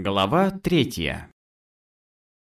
Глава третья.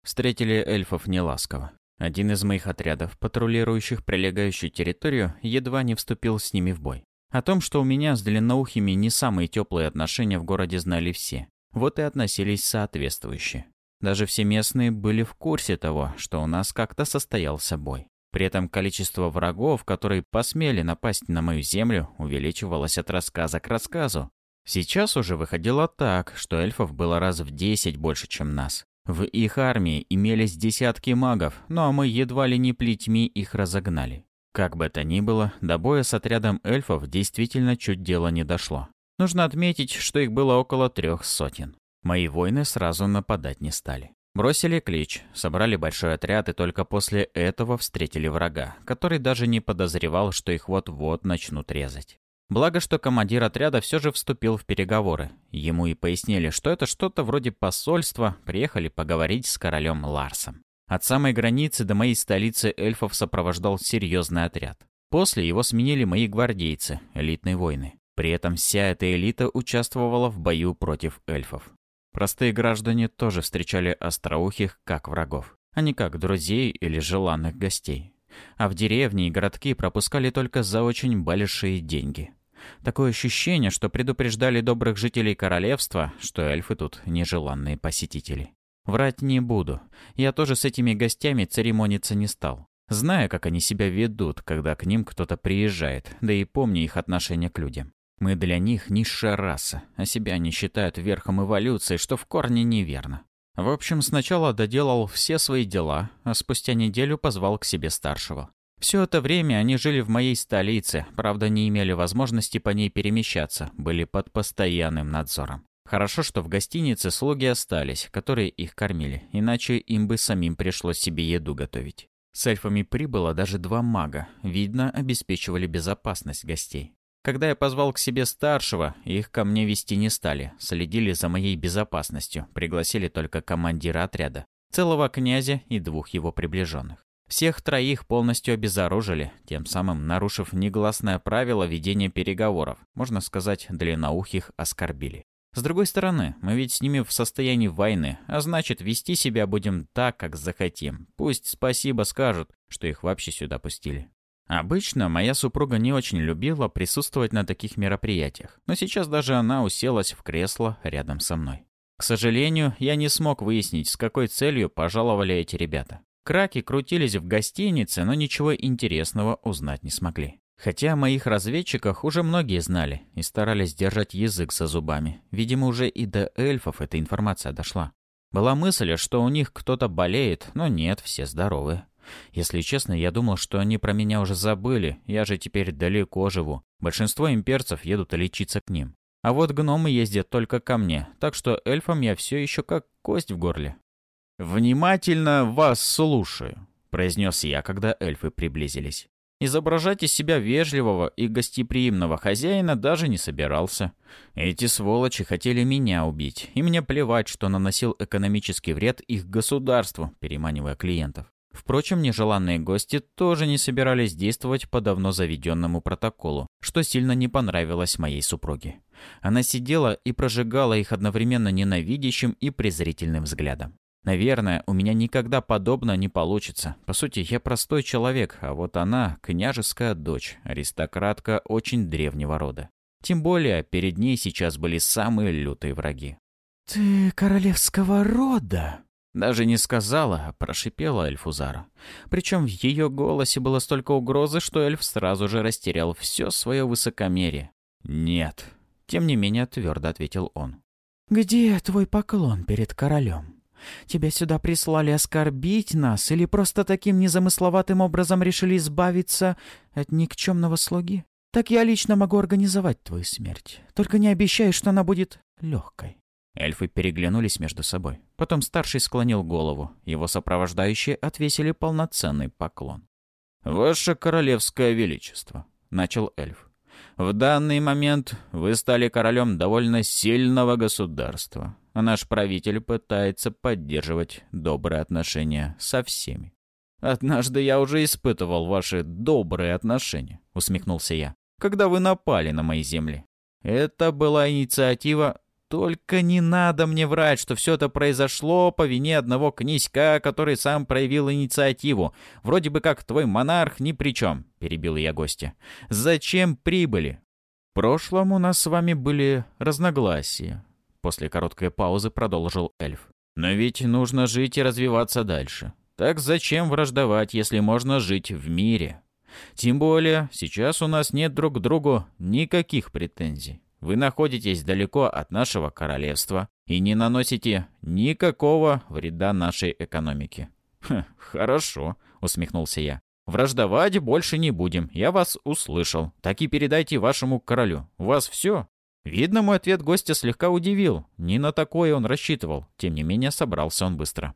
Встретили эльфов неласково. Один из моих отрядов, патрулирующих прилегающую территорию, едва не вступил с ними в бой. О том, что у меня с длинноухими не самые теплые отношения в городе знали все. Вот и относились соответствующе. Даже все местные были в курсе того, что у нас как-то состоялся бой. При этом количество врагов, которые посмели напасть на мою землю, увеличивалось от рассказа к рассказу. Сейчас уже выходило так, что эльфов было раз в десять больше, чем нас. В их армии имелись десятки магов, но а мы едва ли не плетьми их разогнали. Как бы то ни было, до боя с отрядом эльфов действительно чуть дело не дошло. Нужно отметить, что их было около трех сотен. Мои воины сразу нападать не стали. Бросили клич, собрали большой отряд и только после этого встретили врага, который даже не подозревал, что их вот-вот начнут резать. Благо, что командир отряда все же вступил в переговоры. Ему и пояснили, что это что-то вроде посольства, приехали поговорить с королем Ларсом. От самой границы до моей столицы эльфов сопровождал серьезный отряд. После его сменили мои гвардейцы, элитные воины. При этом вся эта элита участвовала в бою против эльфов. Простые граждане тоже встречали остроухих как врагов, а не как друзей или желанных гостей. А в деревни и городки пропускали только за очень большие деньги. Такое ощущение, что предупреждали добрых жителей королевства, что эльфы тут нежеланные посетители. Врать не буду. Я тоже с этими гостями церемониться не стал. Знаю, как они себя ведут, когда к ним кто-то приезжает, да и помню их отношение к людям. Мы для них низшая раса, а себя они считают верхом эволюции, что в корне неверно. В общем, сначала доделал все свои дела, а спустя неделю позвал к себе старшего. Все это время они жили в моей столице, правда, не имели возможности по ней перемещаться, были под постоянным надзором. Хорошо, что в гостинице слуги остались, которые их кормили, иначе им бы самим пришлось себе еду готовить. С эльфами прибыло даже два мага, видно, обеспечивали безопасность гостей. Когда я позвал к себе старшего, их ко мне вести не стали, следили за моей безопасностью, пригласили только командира отряда, целого князя и двух его приближенных. Всех троих полностью обезоружили, тем самым нарушив негласное правило ведения переговоров, можно сказать, длинноухих оскорбили. С другой стороны, мы ведь с ними в состоянии войны, а значит, вести себя будем так, как захотим. Пусть спасибо скажут, что их вообще сюда пустили. Обычно моя супруга не очень любила присутствовать на таких мероприятиях, но сейчас даже она уселась в кресло рядом со мной. К сожалению, я не смог выяснить, с какой целью пожаловали эти ребята. Краки крутились в гостинице, но ничего интересного узнать не смогли. Хотя о моих разведчиках уже многие знали и старались держать язык за зубами. Видимо, уже и до эльфов эта информация дошла. Была мысль, что у них кто-то болеет, но нет, все здоровы. Если честно, я думал, что они про меня уже забыли, я же теперь далеко живу. Большинство имперцев едут лечиться к ним. А вот гномы ездят только ко мне, так что эльфам я все еще как кость в горле. «Внимательно вас слушаю», — произнес я, когда эльфы приблизились. Изображать из себя вежливого и гостеприимного хозяина даже не собирался. Эти сволочи хотели меня убить, и мне плевать, что наносил экономический вред их государству, переманивая клиентов. Впрочем, нежеланные гости тоже не собирались действовать по давно заведенному протоколу, что сильно не понравилось моей супруге. Она сидела и прожигала их одновременно ненавидящим и презрительным взглядом. Наверное, у меня никогда подобно не получится. По сути, я простой человек, а вот она — княжеская дочь, аристократка очень древнего рода. Тем более, перед ней сейчас были самые лютые враги. «Ты королевского рода?» Даже не сказала, а прошипела Эльфузара. Причем в ее голосе было столько угрозы, что эльф сразу же растерял все свое высокомерие. «Нет», — тем не менее твердо ответил он. «Где твой поклон перед королем?» Тебя сюда прислали оскорбить нас или просто таким незамысловатым образом решили избавиться от никчемного слуги? Так я лично могу организовать твою смерть. Только не обещаю, что она будет легкой». Эльфы переглянулись между собой. Потом старший склонил голову. Его сопровождающие отвесили полноценный поклон. «Ваше королевское величество», — начал эльф. «В данный момент вы стали королем довольно сильного государства а наш правитель пытается поддерживать добрые отношения со всеми. «Однажды я уже испытывал ваши добрые отношения», — усмехнулся я, «когда вы напали на мои земли. Это была инициатива...» только не надо мне врать, что все это произошло по вине одного князька, который сам проявил инициативу. Вроде бы как твой монарх ни при чем, — перебил я гостя. Зачем прибыли? В прошлом у нас с вами были разногласия. После короткой паузы продолжил эльф. Но ведь нужно жить и развиваться дальше. Так зачем враждовать, если можно жить в мире? Тем более, сейчас у нас нет друг к другу никаких претензий. Вы находитесь далеко от нашего королевства и не наносите никакого вреда нашей экономике». «Хм, «Хорошо», — усмехнулся я. «Враждовать больше не будем, я вас услышал. Так и передайте вашему королю. У вас все?» Видно, мой ответ гостя слегка удивил. Не на такое он рассчитывал. Тем не менее, собрался он быстро.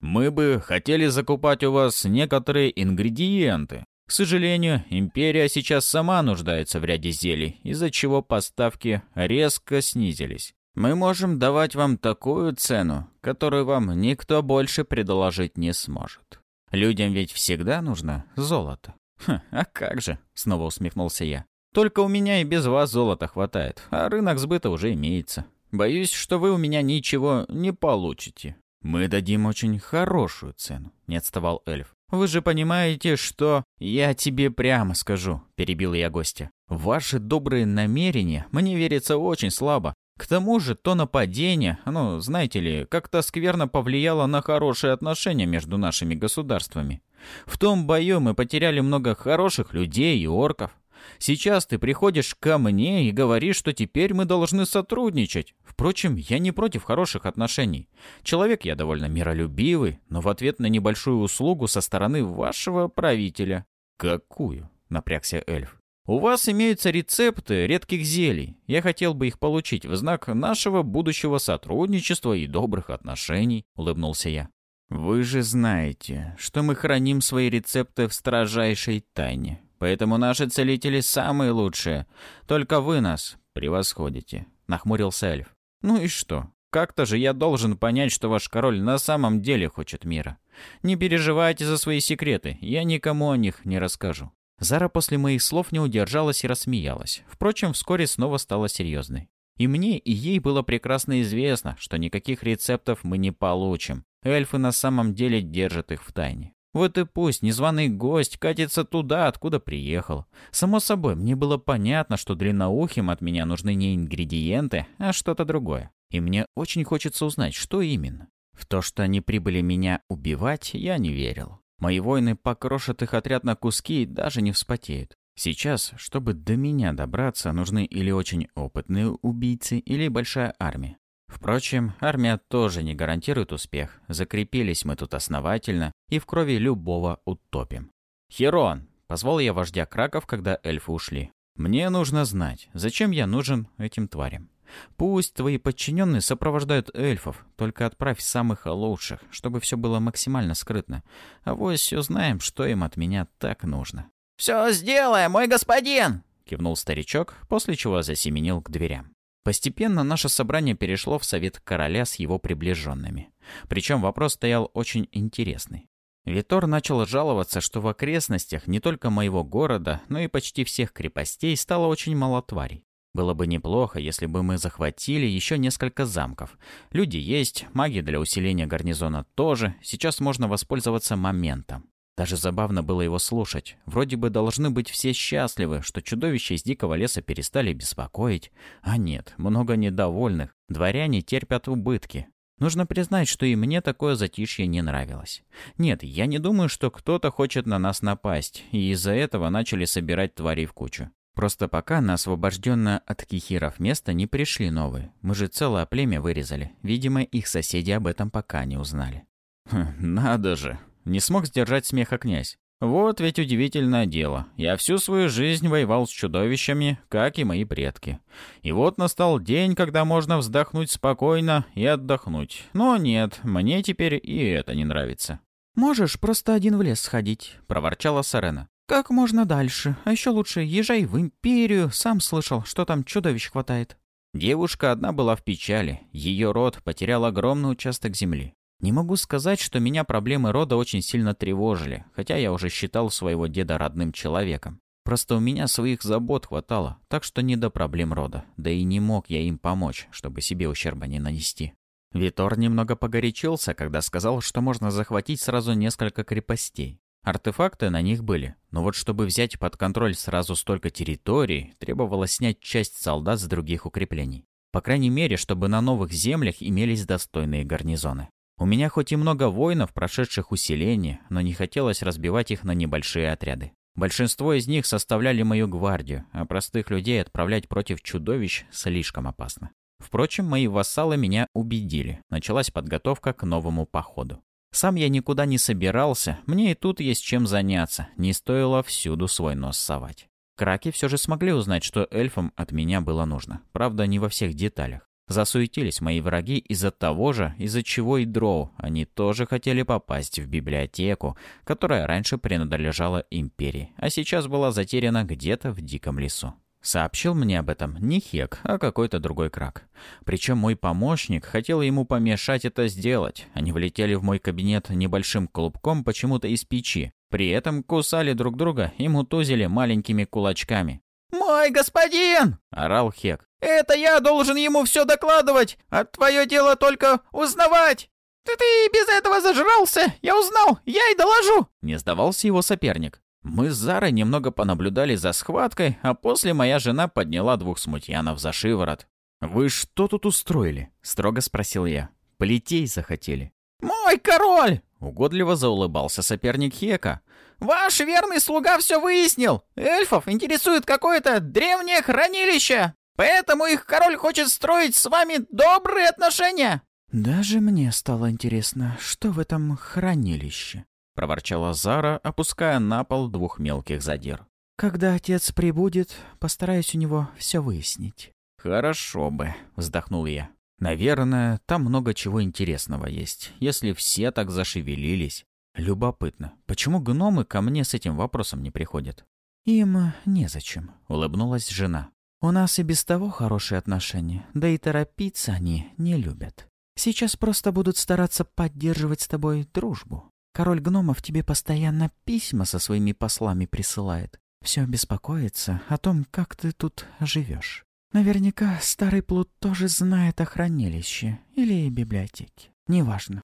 «Мы бы хотели закупать у вас некоторые ингредиенты. К сожалению, империя сейчас сама нуждается в ряде зелий, из-за чего поставки резко снизились. Мы можем давать вам такую цену, которую вам никто больше предложить не сможет. Людям ведь всегда нужно золото. Хм, а как же, снова усмехнулся я. Только у меня и без вас золота хватает, а рынок сбыта уже имеется. Боюсь, что вы у меня ничего не получите. Мы дадим очень хорошую цену, не отставал эльф. «Вы же понимаете, что...» «Я тебе прямо скажу», — перебил я гостя. «Ваши добрые намерения мне верится очень слабо. К тому же то нападение, ну, знаете ли, как-то скверно повлияло на хорошие отношения между нашими государствами. В том бою мы потеряли много хороших людей и орков. Сейчас ты приходишь ко мне и говоришь, что теперь мы должны сотрудничать. Впрочем, я не против хороших отношений. Человек я довольно миролюбивый, но в ответ на небольшую услугу со стороны вашего правителя. Какую? Напрягся эльф. У вас имеются рецепты редких зелий. Я хотел бы их получить в знак нашего будущего сотрудничества и добрых отношений, улыбнулся я. Вы же знаете, что мы храним свои рецепты в строжайшей тайне. Поэтому наши целители самые лучшие. Только вы нас превосходите», — нахмурился эльф. «Ну и что? Как-то же я должен понять, что ваш король на самом деле хочет мира. Не переживайте за свои секреты, я никому о них не расскажу». Зара после моих слов не удержалась и рассмеялась. Впрочем, вскоре снова стала серьезной. И мне, и ей было прекрасно известно, что никаких рецептов мы не получим. Эльфы на самом деле держат их в тайне. Вот и пусть незваный гость катится туда, откуда приехал. Само собой, мне было понятно, что длинноухим от меня нужны не ингредиенты, а что-то другое. И мне очень хочется узнать, что именно. В то, что они прибыли меня убивать, я не верил. Мои воины покрошат их отряд на куски и даже не вспотеют. Сейчас, чтобы до меня добраться, нужны или очень опытные убийцы, или большая армия. Впрочем, армия тоже не гарантирует успех. Закрепились мы тут основательно и в крови любого утопим. «Херон!» — позвал я вождя краков, когда эльфы ушли. «Мне нужно знать, зачем я нужен этим тварям. Пусть твои подчиненные сопровождают эльфов, только отправь самых лучших, чтобы все было максимально скрытно. А вось узнаем, что им от меня так нужно». «Все сделаем, мой господин!» — кивнул старичок, после чего засеменил к дверям. Постепенно наше собрание перешло в совет короля с его приближенными. Причем вопрос стоял очень интересный. Витор начал жаловаться, что в окрестностях не только моего города, но и почти всех крепостей стало очень мало тварей. Было бы неплохо, если бы мы захватили еще несколько замков. Люди есть, маги для усиления гарнизона тоже. Сейчас можно воспользоваться моментом. Даже забавно было его слушать. Вроде бы должны быть все счастливы, что чудовища из дикого леса перестали беспокоить. А нет, много недовольных. Дворяне терпят убытки. Нужно признать, что и мне такое затишье не нравилось. Нет, я не думаю, что кто-то хочет на нас напасть, и из-за этого начали собирать тварей в кучу. Просто пока на освобожденное от кихиров место не пришли новые. Мы же целое племя вырезали. Видимо, их соседи об этом пока не узнали. Хм, «Надо же!» Не смог сдержать смеха князь. Вот ведь удивительное дело. Я всю свою жизнь воевал с чудовищами, как и мои предки. И вот настал день, когда можно вздохнуть спокойно и отдохнуть. Но нет, мне теперь и это не нравится. «Можешь просто один в лес сходить», — проворчала Сарена. «Как можно дальше? А еще лучше езжай в Империю. Сам слышал, что там чудовищ хватает». Девушка одна была в печали. Ее род потерял огромный участок земли. Не могу сказать, что меня проблемы рода очень сильно тревожили, хотя я уже считал своего деда родным человеком. Просто у меня своих забот хватало, так что не до проблем рода. Да и не мог я им помочь, чтобы себе ущерба не нанести. Витор немного погорячился, когда сказал, что можно захватить сразу несколько крепостей. Артефакты на них были, но вот чтобы взять под контроль сразу столько территорий, требовалось снять часть солдат с других укреплений. По крайней мере, чтобы на новых землях имелись достойные гарнизоны. У меня хоть и много воинов, прошедших усиление, но не хотелось разбивать их на небольшие отряды. Большинство из них составляли мою гвардию, а простых людей отправлять против чудовищ слишком опасно. Впрочем, мои вассалы меня убедили. Началась подготовка к новому походу. Сам я никуда не собирался, мне и тут есть чем заняться, не стоило всюду свой нос совать. Краки все же смогли узнать, что эльфам от меня было нужно. Правда, не во всех деталях. Засуетились мои враги из-за того же, из-за чего и дроу. Они тоже хотели попасть в библиотеку, которая раньше принадлежала империи, а сейчас была затеряна где-то в диком лесу. Сообщил мне об этом не Хек, а какой-то другой крак. Причем мой помощник хотел ему помешать это сделать. Они влетели в мой кабинет небольшим клубком почему-то из печи. При этом кусали друг друга и мутузили маленькими кулачками. «Мой господин!» — орал Хек. «Это я должен ему все докладывать, а твое дело только узнавать!» «Ты, ты без этого зажрался! Я узнал! Я и доложу!» Не сдавался его соперник. Мы с Зарой немного понаблюдали за схваткой, а после моя жена подняла двух смутьянов за шиворот. «Вы что тут устроили?» — строго спросил я. «Полетей захотели». «Мой король!» — угодливо заулыбался соперник Хека. «Ваш верный слуга все выяснил. Эльфов интересует какое-то древнее хранилище, поэтому их король хочет строить с вами добрые отношения». «Даже мне стало интересно, что в этом хранилище?» — проворчала Зара, опуская на пол двух мелких задир. «Когда отец прибудет, постараюсь у него все выяснить». «Хорошо бы», — вздохнул я. «Наверное, там много чего интересного есть, если все так зашевелились. Любопытно, почему гномы ко мне с этим вопросом не приходят?» «Им незачем», — улыбнулась жена. «У нас и без того хорошие отношения, да и торопиться они не любят. Сейчас просто будут стараться поддерживать с тобой дружбу. Король гномов тебе постоянно письма со своими послами присылает. Все беспокоится о том, как ты тут живешь. Наверняка старый плут тоже знает о хранилище или библиотеке. Неважно.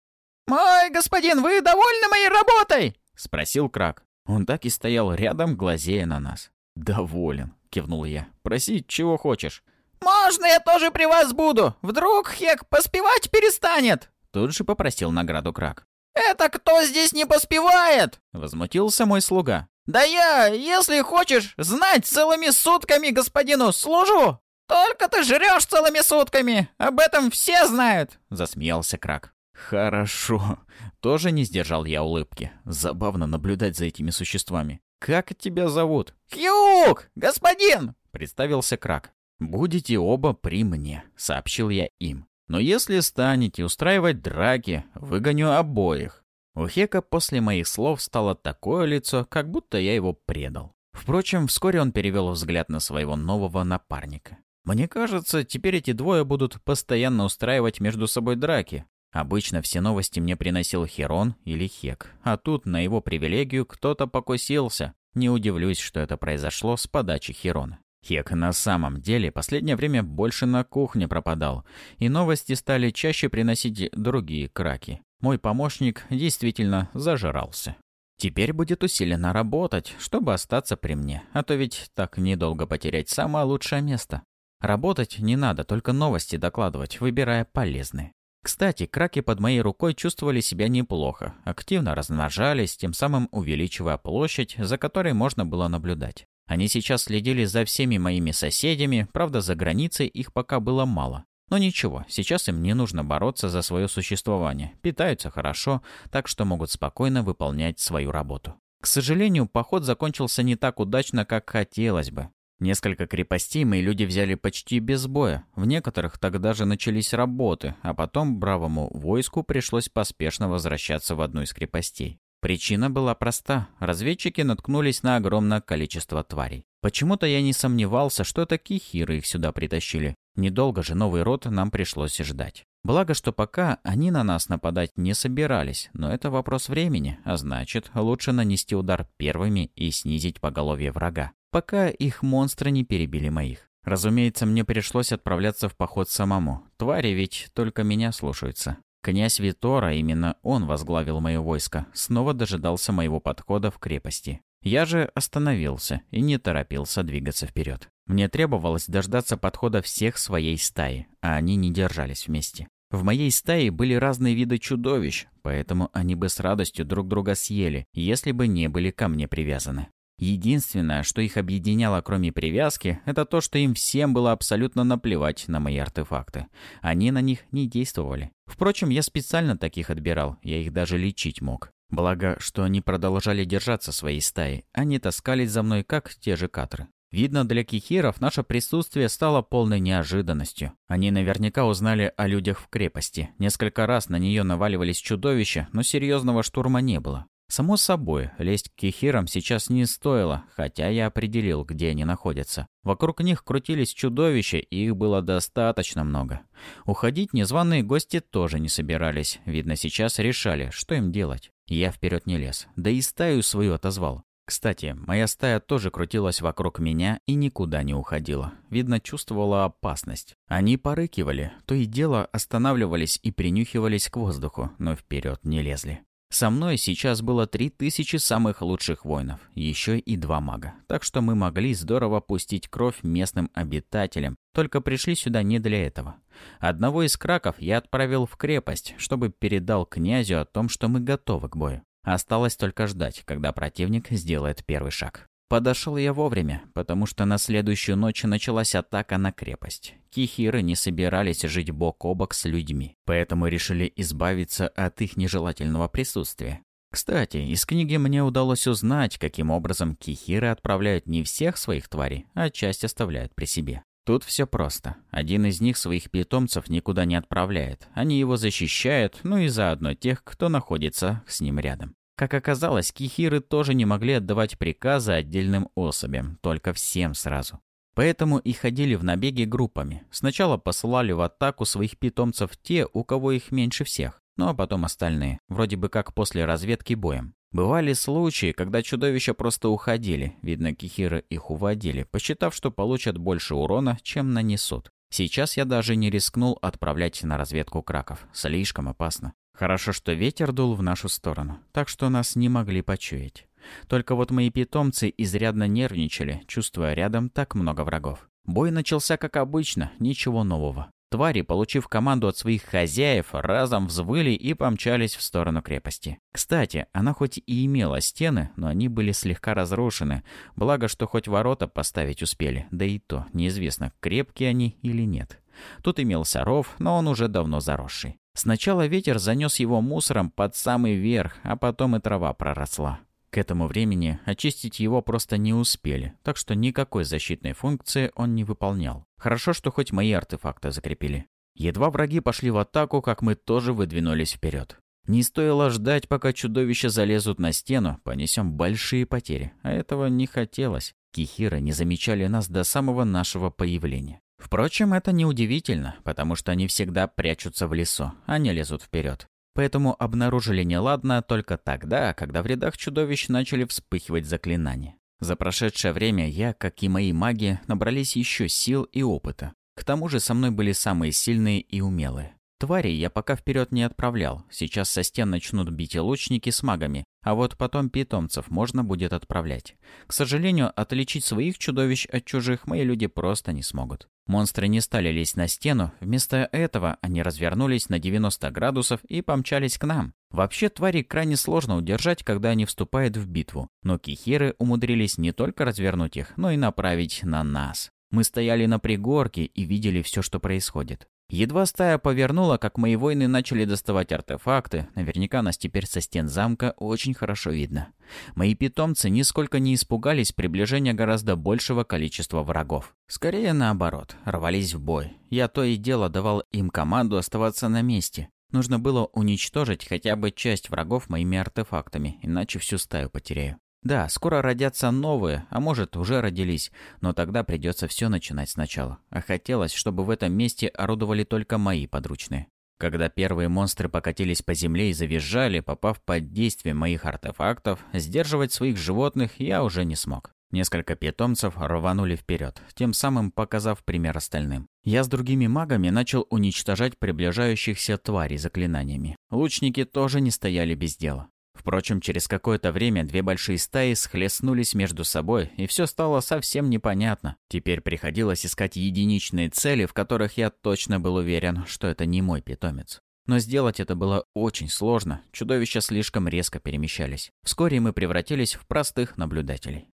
«Мой господин, вы довольны моей работой?» — спросил Крак. Он так и стоял рядом, глазея на нас. «Доволен», — кивнул я. «Проси, чего хочешь». «Можно я тоже при вас буду? Вдруг Хек поспевать перестанет?» Тут же попросил награду Крак. «Это кто здесь не поспевает?» — возмутился мой слуга. «Да я, если хочешь, знать целыми сутками господину служу! Только ты жрешь целыми сутками! Об этом все знают!» — засмеялся Крак. «Хорошо». Тоже не сдержал я улыбки. Забавно наблюдать за этими существами. «Как тебя зовут?» «Хьюк! Господин!» — представился Крак. «Будете оба при мне», — сообщил я им. Но если станете устраивать драки, выгоню обоих. У Хека после моих слов стало такое лицо, как будто я его предал. Впрочем, вскоре он перевел взгляд на своего нового напарника. Мне кажется, теперь эти двое будут постоянно устраивать между собой драки. Обычно все новости мне приносил Херон или Хек, а тут на его привилегию кто-то покусился. Не удивлюсь, что это произошло с подачи Херона. Хек на самом деле последнее время больше на кухне пропадал, и новости стали чаще приносить другие краки. Мой помощник действительно зажирался. Теперь будет усиленно работать, чтобы остаться при мне, а то ведь так недолго потерять самое лучшее место. Работать не надо, только новости докладывать, выбирая полезные. Кстати, краки под моей рукой чувствовали себя неплохо, активно размножались, тем самым увеличивая площадь, за которой можно было наблюдать. Они сейчас следили за всеми моими соседями, правда, за границей их пока было мало. Но ничего, сейчас им не нужно бороться за свое существование. Питаются хорошо, так что могут спокойно выполнять свою работу. К сожалению, поход закончился не так удачно, как хотелось бы. Несколько крепостей мои люди взяли почти без боя. В некоторых тогда же начались работы, а потом бравому войску пришлось поспешно возвращаться в одну из крепостей. Причина была проста. Разведчики наткнулись на огромное количество тварей. Почему-то я не сомневался, что это кихиры их сюда притащили. Недолго же новый род нам пришлось ждать. Благо, что пока они на нас нападать не собирались, но это вопрос времени, а значит, лучше нанести удар первыми и снизить поголовье врага. Пока их монстры не перебили моих. Разумеется, мне пришлось отправляться в поход самому. Твари ведь только меня слушаются. Князь Витора, именно он возглавил мое войско, снова дожидался моего подхода в крепости. Я же остановился и не торопился двигаться вперед. Мне требовалось дождаться подхода всех своей стаи, а они не держались вместе. В моей стае были разные виды чудовищ, поэтому они бы с радостью друг друга съели, если бы не были ко мне привязаны. Единственное, что их объединяло, кроме привязки, это то, что им всем было абсолютно наплевать на мои артефакты. Они на них не действовали. Впрочем, я специально таких отбирал, я их даже лечить мог. Благо, что они продолжали держаться своей стаи, они таскались за мной, как те же катры. Видно, для кихиров наше присутствие стало полной неожиданностью. Они наверняка узнали о людях в крепости. Несколько раз на нее наваливались чудовища, но серьезного штурма не было. Само собой, лезть к кихирам сейчас не стоило, хотя я определил, где они находятся. Вокруг них крутились чудовища, и их было достаточно много. Уходить незваные гости тоже не собирались. Видно, сейчас решали, что им делать. Я вперед не лез, да и стаю свою отозвал. Кстати, моя стая тоже крутилась вокруг меня и никуда не уходила. Видно, чувствовала опасность. Они порыкивали, то и дело останавливались и принюхивались к воздуху, но вперед не лезли. Со мной сейчас было три тысячи самых лучших воинов, еще и два мага. Так что мы могли здорово пустить кровь местным обитателям, только пришли сюда не для этого. Одного из краков я отправил в крепость, чтобы передал князю о том, что мы готовы к бою. Осталось только ждать, когда противник сделает первый шаг. Подошел я вовремя, потому что на следующую ночь началась атака на крепость. Кихиры не собирались жить бок о бок с людьми, поэтому решили избавиться от их нежелательного присутствия. Кстати, из книги мне удалось узнать, каким образом кихиры отправляют не всех своих тварей, а часть оставляют при себе. Тут все просто. Один из них своих питомцев никуда не отправляет. Они его защищают, ну и заодно тех, кто находится с ним рядом. Как оказалось, кихиры тоже не могли отдавать приказы отдельным особям, только всем сразу. Поэтому и ходили в набеги группами. Сначала посылали в атаку своих питомцев те, у кого их меньше всех, ну а потом остальные, вроде бы как после разведки боем. Бывали случаи, когда чудовища просто уходили, видно, кихиры их уводили, посчитав, что получат больше урона, чем нанесут. Сейчас я даже не рискнул отправлять на разведку краков, слишком опасно. Хорошо, что ветер дул в нашу сторону, так что нас не могли почуять. Только вот мои питомцы изрядно нервничали, чувствуя рядом так много врагов. Бой начался как обычно, ничего нового. Твари, получив команду от своих хозяев, разом взвыли и помчались в сторону крепости. Кстати, она хоть и имела стены, но они были слегка разрушены, благо, что хоть ворота поставить успели, да и то, неизвестно, крепкие они или нет. Тут имелся ров, но он уже давно заросший. Сначала ветер занес его мусором под самый верх, а потом и трава проросла. К этому времени очистить его просто не успели, так что никакой защитной функции он не выполнял. Хорошо, что хоть мои артефакты закрепили. Едва враги пошли в атаку, как мы тоже выдвинулись вперед. Не стоило ждать, пока чудовища залезут на стену, понесем большие потери. А этого не хотелось. Кихиры не замечали нас до самого нашего появления. Впрочем, это неудивительно, потому что они всегда прячутся в лесу, а не лезут вперед. Поэтому обнаружили неладно только тогда, когда в рядах чудовищ начали вспыхивать заклинания. За прошедшее время я, как и мои маги, набрались еще сил и опыта. К тому же со мной были самые сильные и умелые. Твари я пока вперед не отправлял. Сейчас со стен начнут бить и лучники с магами, а вот потом питомцев можно будет отправлять. К сожалению, отличить своих чудовищ от чужих мои люди просто не смогут. Монстры не стали лезть на стену, вместо этого они развернулись на 90 градусов и помчались к нам. Вообще, твари крайне сложно удержать, когда они вступают в битву, но кихиры умудрились не только развернуть их, но и направить на нас. Мы стояли на пригорке и видели все, что происходит. Едва стая повернула, как мои воины начали доставать артефакты, наверняка нас теперь со стен замка очень хорошо видно. Мои питомцы нисколько не испугались приближения гораздо большего количества врагов. Скорее наоборот, рвались в бой. Я то и дело давал им команду оставаться на месте. Нужно было уничтожить хотя бы часть врагов моими артефактами, иначе всю стаю потеряю. Да, скоро родятся новые, а может, уже родились, но тогда придется все начинать сначала. А хотелось, чтобы в этом месте орудовали только мои подручные. Когда первые монстры покатились по земле и завизжали, попав под действие моих артефактов, сдерживать своих животных я уже не смог. Несколько питомцев рванули вперед, тем самым показав пример остальным. Я с другими магами начал уничтожать приближающихся тварей заклинаниями. Лучники тоже не стояли без дела. Впрочем, через какое-то время две большие стаи схлестнулись между собой, и все стало совсем непонятно. Теперь приходилось искать единичные цели, в которых я точно был уверен, что это не мой питомец. Но сделать это было очень сложно, чудовища слишком резко перемещались. Вскоре мы превратились в простых наблюдателей.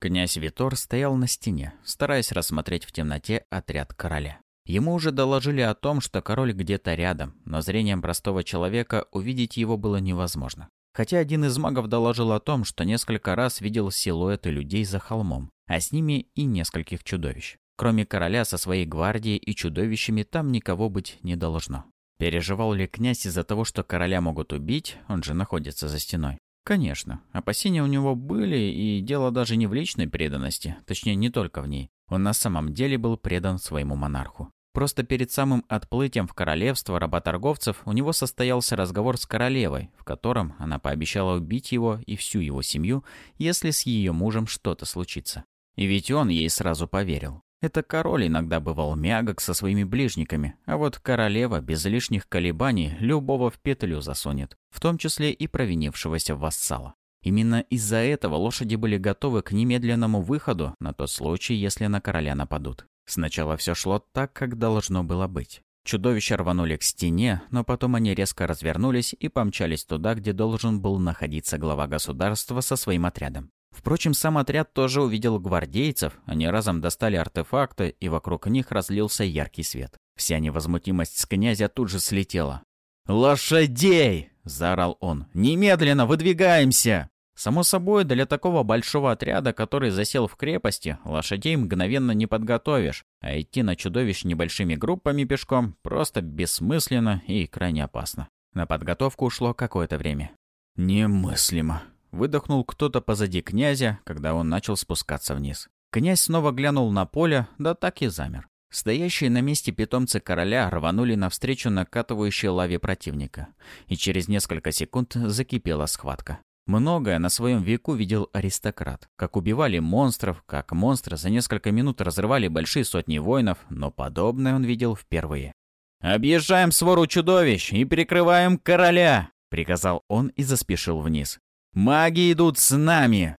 Князь Витор стоял на стене, стараясь рассмотреть в темноте отряд короля. Ему уже доложили о том, что король где-то рядом, но зрением простого человека увидеть его было невозможно. Хотя один из магов доложил о том, что несколько раз видел силуэты людей за холмом, а с ними и нескольких чудовищ. Кроме короля со своей гвардией и чудовищами там никого быть не должно. Переживал ли князь из-за того, что короля могут убить, он же находится за стеной? Конечно, опасения у него были, и дело даже не в личной преданности, точнее, не только в ней. Он на самом деле был предан своему монарху. Просто перед самым отплытием в королевство работорговцев у него состоялся разговор с королевой, в котором она пообещала убить его и всю его семью, если с ее мужем что-то случится. И ведь он ей сразу поверил. Это король иногда бывал мягок со своими ближниками, а вот королева без лишних колебаний любого в петлю засунет, в том числе и провинившегося вассала. Именно из-за этого лошади были готовы к немедленному выходу на тот случай, если на короля нападут. Сначала все шло так, как должно было быть. Чудовища рванули к стене, но потом они резко развернулись и помчались туда, где должен был находиться глава государства со своим отрядом. Впрочем, сам отряд тоже увидел гвардейцев, они разом достали артефакты, и вокруг них разлился яркий свет. Вся невозмутимость с князя тут же слетела. «Лошадей!» – заорал он. «Немедленно выдвигаемся!» Само собой, для такого большого отряда, который засел в крепости, лошадей мгновенно не подготовишь, а идти на чудовищ небольшими группами пешком просто бессмысленно и крайне опасно. На подготовку ушло какое-то время. «Немыслимо», Выдохнул кто-то позади князя, когда он начал спускаться вниз. Князь снова глянул на поле, да так и замер. Стоящие на месте питомцы короля рванули навстречу накатывающей лаве противника. И через несколько секунд закипела схватка. Многое на своем веку видел аристократ. Как убивали монстров, как монстры за несколько минут разрывали большие сотни воинов, но подобное он видел впервые. «Объезжаем свору чудовищ и перекрываем короля!» — приказал он и заспешил вниз. Маги идут с нами!»